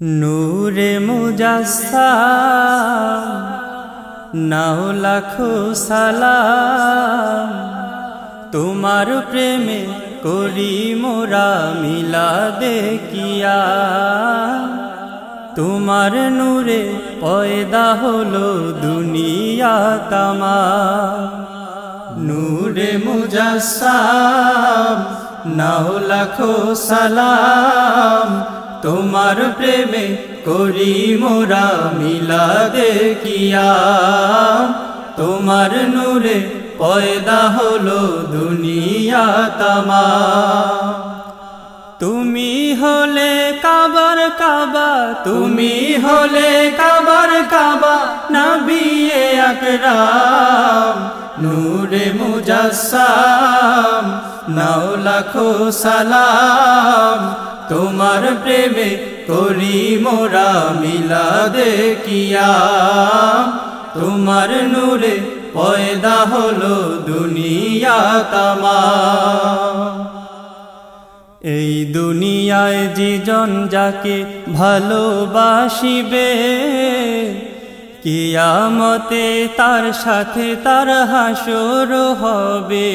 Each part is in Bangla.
নূরে মুজাসাম নাও লাখো সালাম। তোমার প্রেমে করি মোরা মিলা দেখিয়া। তোমার নূরে পয়দা হলো দুনিয়া তামা। নূরে মুজাসাম নাও লাখো সালাম। তোমার প্রেমে করি মোরা মিলা দেখিয়া। তোমার নূরে পয়দা হলো দুনিয়া তামা। তুমি হলে কাবার কাবা, তুমি হলে কাবার কাবা, নবিয়ে আকরাম। নূরে মুজাসাম নাও লাখো সালাম। তোমার প্রেমে করি মোরা মিলা দেখিয়া। তোমার নূরে পয়দা হলো দুনিয়া তামা। এই দুনিয়ায় জীজন যাকে ভালোবাসিবে, কিয়ামতে তার সাথে তার হাসর হবে।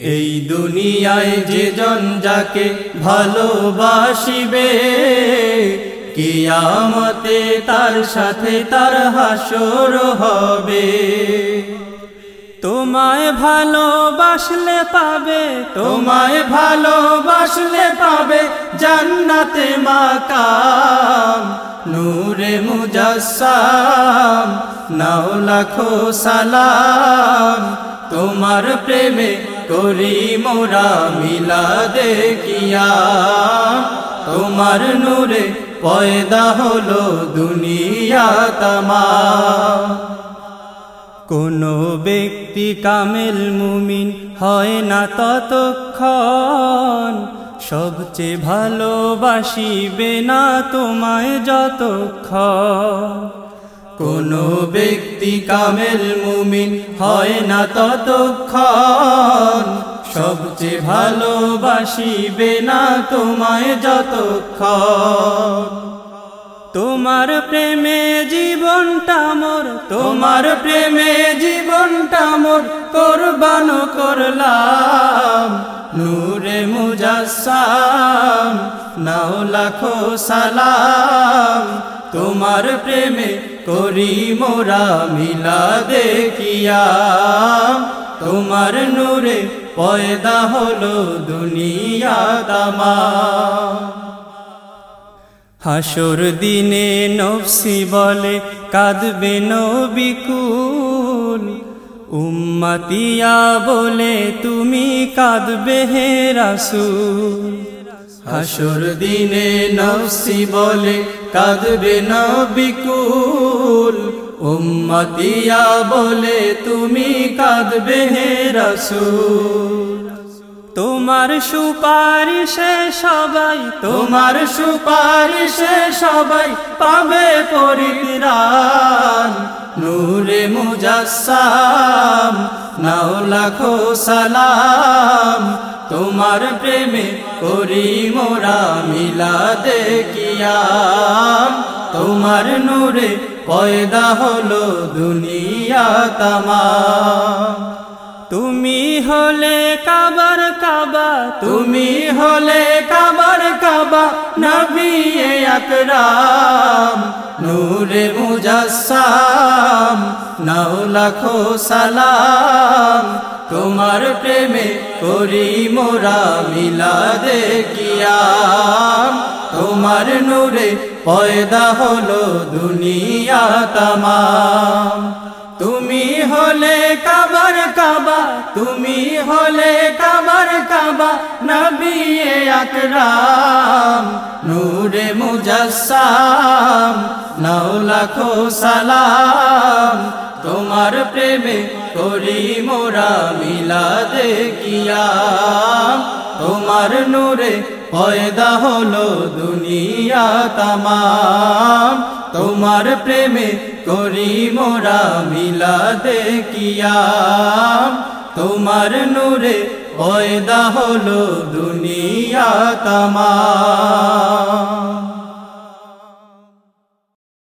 এই দুনিয়ায় যেজন যাকে ভালোবাসিবে, কিয়ামতে তার সাথে তার হাসর হবে। তোমায় ভালোবাসলে পাবে, তোমায় ভালোবাসলে পাবে জান্নাতে মাকাম। নূরে মুজাসাম নাও লাখো সালাম। তোমার প্রেমে করি মোরা মিলা দেখিয়া। তোমার নূরে পয়দা হলো দুনিয়া তামা। কোনো ব্যক্তি কামেল মুমিন হয় না ততক্ষণ। সবচেয়ে ভালোবাসিবে না তোমায় যতক্ষণ। কোনো ব্যক্তি কামেল মুমিন হয় না ততক্ষণ। সবচেয়ে ভালোবাসিবে না তোমায় যতক্ষণ। তোমার প্রেমে জীবনটা মোর, তোমার প্রেমে জীবনটা মোর কোরবান করলাম। নূরে মুজাসাম নাও লাখো সালাম। তোমার প্রেমে করি মোরা মিলা দেখিয়া, তোমার নূরে পয়দা হলো দুনিয়া তামা। হাসর দিনে নফসি বলে কাঁদবে নবিকুল উম্মাতিয়া বলে তুমি কাঁদবে হে রাসুল। হাসর দিনে নফসি বলে কাঁদবে নবিকুল। উম্মাতিয়া বলে, তুমি কাঁদবে হে তোমার সুপারিশে সবাই, তোমার সুপারিশে সবাই পাবে পরিত্রাণ। নূরে মুজাসাম নাও লাখো সালাম, তোমার প্রেমে করি মোরা মিলা দেখিয়া তোমার নূরে পয়দা হলো দুনিয়া তামা তুমি হলে কাবার কাবা, তুমি হলে কাবার কাবা নবী আকরাম, নূরে মুজাসাম নাও লাখো সালাম, তোমার প্রেমে করি মোরা মিলা দেখিয়া তোমার নূরে পয়দা হলো দুনিয়া তামাম। তুমি হলে কাবার কাবা, তুমি হলে কাবার কাবা, নবী আকরাম। মুজাসাম নাও লাখো সালাম। তোমার প্রেমে করি মোরা মিলা দেখিয়া তোমার নূরে পয়দা হলো দুনিয়া তামাম। তোমার প্রেমে করি মোরা মিলা দেখিয়া তোমার নূরে পয়দা হলো দুনিয়া তামা